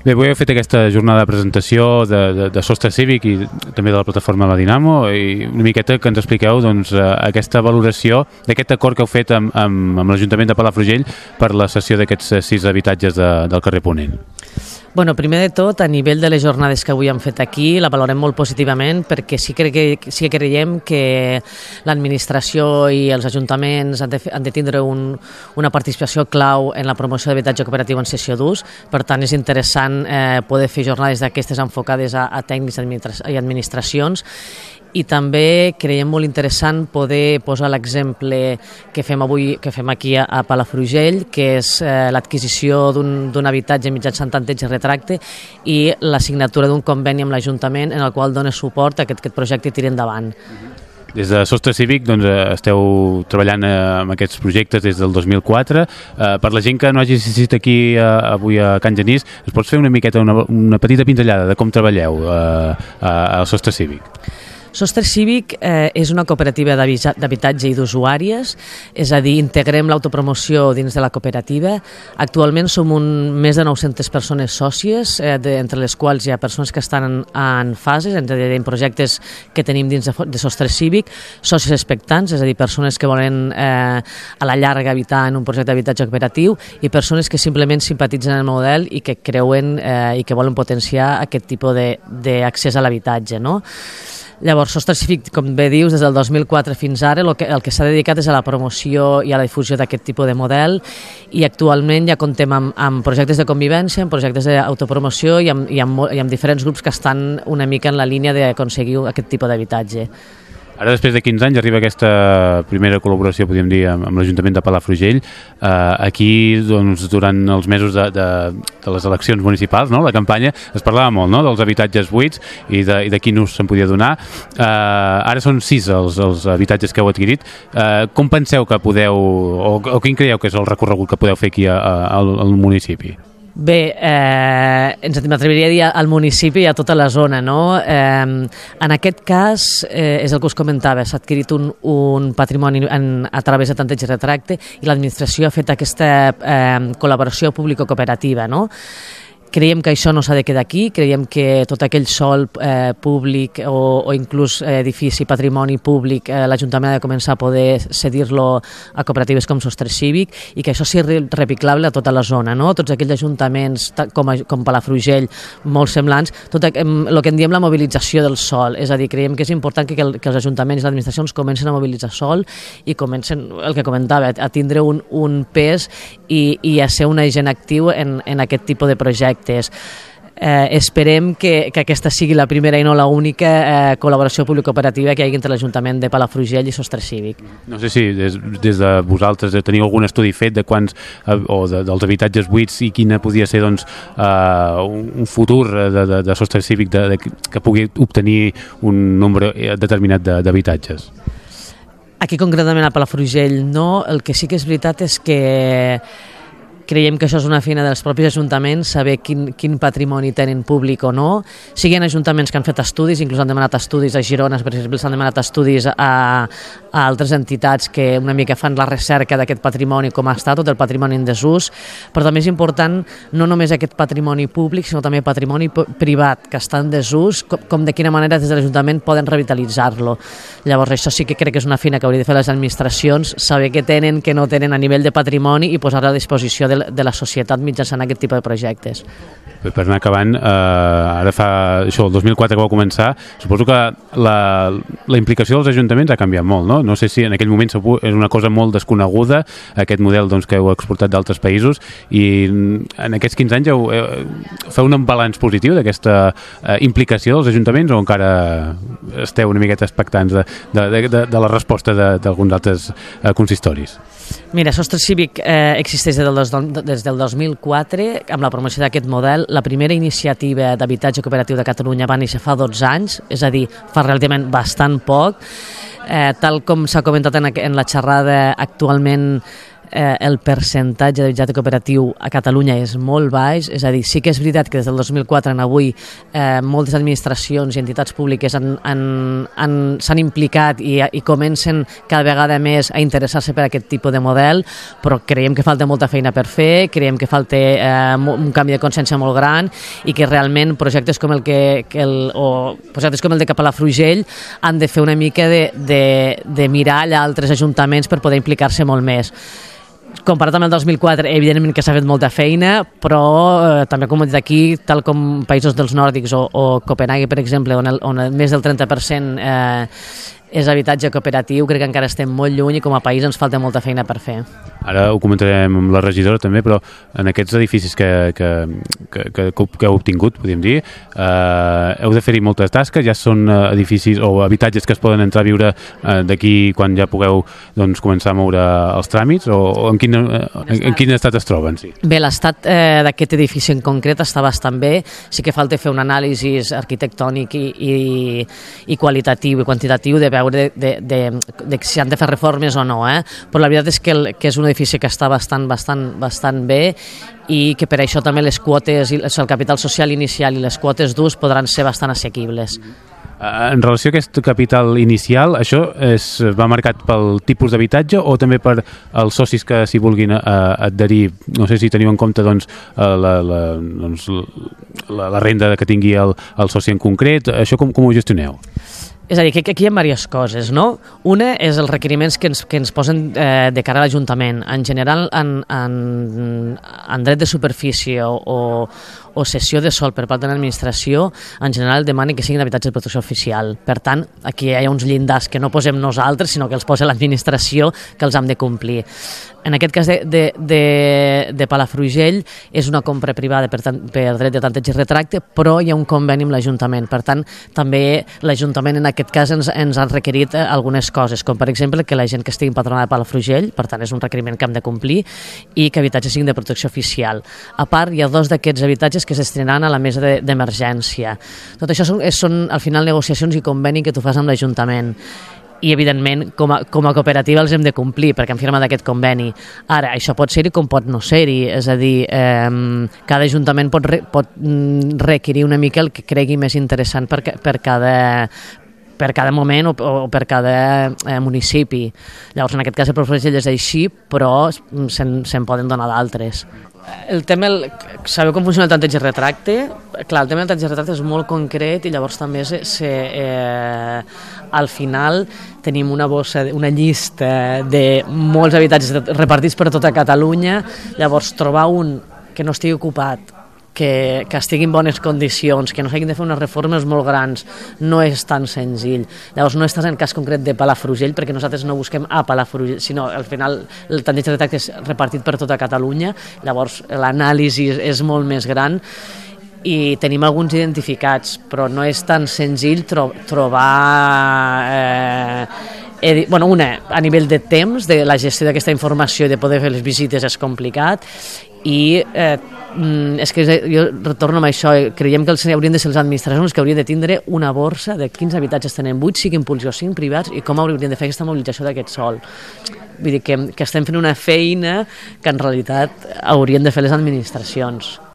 Bé, avui heu fet aquesta jornada de presentació de, de, de Sostre Cívic i també de la plataforma La Dinamo i una miqueta que ens expliqueu doncs, eh, aquesta valoració d'aquest acord que heu fet amb, amb, amb l'Ajuntament de Palafrugell per la cessió d'aquests sis habitatges de, del carrer Ponent. Bueno, primer de tot, a nivell de les jornades que avui hem fet aquí, la valorem molt positivament perquè sí que, sí que creiem que l'administració i els ajuntaments han de, han de tindre un, una participació clau en la promoció d'habitatge cooperatiu en sessió d'ús. Per tant, és interessant eh, poder fer jornades d'aquestes enfocades a, a tècnics i administracions i també creiem molt interessant poder posar l'exemple que fem avui que fem aquí a, Palafrugell, que és eh, l'adquisició d'un habitatge mitjançant tanteig i retracte i la signatura d'un conveni amb l'Ajuntament en el qual dona suport a que aquest projecte tiri endavant. Des de Sostre Cívic doncs, eh, esteu treballant eh, amb aquests projectes des del 2004. Eh, per la gent que no hagi assistit aquí eh, avui a Can Genís, es pots fer una miqueta, una, una petita pinzellada de com treballeu eh, a, a Sostre Cívic? Sostre Cívic eh, és una cooperativa d'habitatge i d'usuàries, és a dir, integrem l'autopromoció dins de la cooperativa. Actualment som un, més de 900 persones sòcies, eh, de, entre les quals hi ha persones que estan en, en fases, en, en projectes que tenim dins de, de Sostre Cívic, socis expectants, és a dir, persones que volen eh, a la llarga habitar en un projecte d'habitatge cooperatiu i persones que simplement simpatitzen el model i que creuen eh, i que volen potenciar aquest tipus d'accés a l'habitatge. No? Llavors, Cívic, com bé dius, des del 2004 fins ara, el que, el que s'ha dedicat és a la promoció i a la difusió d'aquest tipus de model i actualment ja contem amb, amb projectes de convivència, amb projectes d'autopromoció i, amb, i, amb, i amb diferents grups que estan una mica en la línia d'aconseguir aquest tipus d'habitatge. Ara, després de 15 anys, arriba aquesta primera col·laboració, podríem dir, amb, l'Ajuntament de Palafrugell. Eh, aquí, doncs, durant els mesos de, de, de les eleccions municipals, no? la campanya, es parlava molt no? dels habitatges buits i de, i de quin ús se'n podia donar. Eh, ara són sis els, els habitatges que heu adquirit. Eh, com penseu que podeu, o, o quin creieu que és el recorregut que podeu fer aquí a, a, al, al municipi? Bé, eh, ens m'atreviria a dir al municipi i a tota la zona, no? Eh, en aquest cas, eh, és el que us comentava, s'ha adquirit un, un patrimoni en, a través de tanteig i retracte i l'administració ha fet aquesta eh, col·laboració público-cooperativa, no? Creiem que això no s'ha de quedar aquí, creiem que tot aquell sol eh, públic o, o inclús eh, edifici, patrimoni públic, eh, l'Ajuntament ha de començar a poder cedir-lo a cooperatives com Sostre Cívic i que això sigui repiclable a tota la zona, no? Tots aquells ajuntaments com, a, com Palafrugell, molt semblants, tot el que en diem la mobilització del sol, és a dir, creiem que és important que, que, que els ajuntaments i les administracions comencen a mobilitzar sol i comencen, el que comentava, a tindre un, un pes i, i a ser un agent actiu en, en aquest tipus de projectes projectes. Eh, esperem que, que aquesta sigui la primera i no la única eh, col·laboració público-operativa que hi hagi entre l'Ajuntament de Palafrugell i Sostre Cívic. No sé si des, des de vosaltres teniu algun estudi fet de quants, eh, o de, dels habitatges buits i quina podia ser doncs, eh, un futur de, de, de Sostre Cívic de, de, que pugui obtenir un nombre eh, determinat d'habitatges. Aquí concretament a Palafrugell no, el que sí que és veritat és que creiem que això és una feina dels propis ajuntaments, saber quin, quin patrimoni tenen públic o no. Siguin ajuntaments que han fet estudis, inclús han demanat estudis a Girona, per exemple, s'han demanat estudis a, a altres entitats que una mica fan la recerca d'aquest patrimoni, com ha estat tot el patrimoni en desús, però també és important no només aquest patrimoni públic, sinó també patrimoni privat que està en desús, com, com de quina manera des de l'Ajuntament poden revitalitzar-lo. Llavors, això sí que crec que és una feina que hauria de fer les administracions, saber què tenen, què no tenen a nivell de patrimoni i posar a disposició de, de la societat mitjançant aquest tipus de projectes. Per anar acabant, eh, ara fa això, el 2004 que va començar, suposo que la, la implicació dels ajuntaments ha canviat molt, no? No sé si en aquell moment és una cosa molt desconeguda, aquest model doncs, que heu exportat d'altres països, i en aquests 15 anys heu, heu, feu un balanç positiu d'aquesta eh, implicació dels ajuntaments o encara esteu una miqueta expectants de, de, de, de la resposta d'alguns altres eh, consistoris? Mira, Sostre Cívic eh, existeix des del, des del 2004 amb la promoció d'aquest model. La primera iniciativa d'habitatge cooperatiu de Catalunya va néixer fa 12 anys, és a dir, fa relativament bastant poc. Eh, tal com s'ha comentat en, en la xerrada, actualment eh, el percentatge d'habitatge cooperatiu a Catalunya és molt baix, és a dir, sí que és veritat que des del 2004 en avui eh, moltes administracions i entitats públiques s'han implicat i, i comencen cada vegada més a interessar-se per aquest tipus de model, però creiem que falta molta feina per fer, creiem que falta eh, un canvi de consciència molt gran i que realment projectes com el que, que el, o projectes com el de Capalafrugell han de fer una mica de, de, de mirar allà altres ajuntaments per poder implicar-se molt més comparat amb el 2004, evidentment que s'ha fet molta feina, però eh, també com dit aquí, tal com països dels nòrdics o, o Copenhague, per exemple, on, el, on el, més del 30% eh, és habitatge cooperatiu, crec que encara estem molt lluny i com a país ens falta molta feina per fer. Ara ho comentarem amb la regidora també, però en aquests edificis que, que, que, que, que heu obtingut, podríem dir, eh, heu de fer-hi moltes tasques, ja són eh, edificis o habitatges que es poden entrar a viure eh, d'aquí quan ja pugueu doncs, començar a moure els tràmits, o, o en, quin, eh, en, en quin estat es troben? Sí? Bé, l'estat eh, d'aquest edifici en concret està bastant bé, sí que falta fer un anàlisi arquitectònic i, i, i qualitatiu i quantitatiu de veure de, de, de, de si han de fer reformes o no, eh? però la veritat és que, el, que és un edifici que està bastant, bastant, bastant bé i que per això també les quotes, el capital social inicial i les quotes d'ús podran ser bastant assequibles. Eh, en relació a aquest capital inicial, això es va marcat pel tipus d'habitatge o també per els socis que s'hi vulguin uh, adherir? No sé si teniu en compte doncs, uh, la, la, doncs, la, la renda que tingui el, el soci en concret. Això com, com ho gestioneu? És a dir, que, que aquí hi ha diverses coses, no? Una és els requeriments que ens, que ens posen eh, de cara a l'Ajuntament. En general, en, en, en dret de superfície o, o, o cessió de sol per part de l'administració, en general demani que siguin habitatges de protecció oficial. Per tant, aquí hi ha uns llindars que no posem nosaltres, sinó que els posa l'administració, que els hem de complir. En aquest cas de, de, de, de Palafrugell és una compra privada per, tant, per dret de tanteig i retracte, però hi ha un conveni amb l'Ajuntament. Per tant, també l'Ajuntament en aquest cas ens, ens ha requerit eh, algunes coses, com per exemple que la gent que estigui empadronada a Palafrugell, per tant és un requeriment que hem de complir, i que habitatges siguin de protecció oficial. A part, hi ha dos d'aquests habitatges projectes que s'estrenaran a la mesa d'emergència. De, Tot això són, són, al final, negociacions i conveni que tu fas amb l'Ajuntament i evidentment com a, com a cooperativa els hem de complir perquè hem firmat aquest conveni. Ara, això pot ser-hi com pot no ser-hi, és a dir, eh, cada ajuntament pot, re, pot mm, requerir una mica el que cregui més interessant per, per, cada, per cada moment o, o per cada eh, municipi. Llavors, en aquest cas, el professor és així, però se'n se poden donar d'altres el tema, el, sabeu com funciona el tanteig i retracte? Clar, el tema del tanteig i retracte és molt concret i llavors també se, se, eh, al final tenim una bossa, una llista de molts habitatges repartits per tota Catalunya, llavors trobar un que no estigui ocupat que, que estigui en bones condicions, que no s'hagin de fer unes reformes molt grans, no és tan senzill. Llavors no estàs en cas concret de Palafrugell, perquè nosaltres no busquem a Palafrugell, sinó al final el tanteig de tracte és repartit per tota Catalunya, llavors l'anàlisi és molt més gran i tenim alguns identificats, però no és tan senzill tro trobar... Eh, eh, bueno, una, a nivell de temps, de la gestió d'aquesta informació i de poder fer les visites és complicat, i eh, mm, és que jo retorno amb això, eh, creiem que els, haurien de ser les administracions que haurien de tindre una borsa de quins habitatges tenen buits, siguin públics o siguin privats, i com haurien de fer aquesta mobilització d'aquest sol. Vull dir que, que estem fent una feina que en realitat haurien de fer les administracions.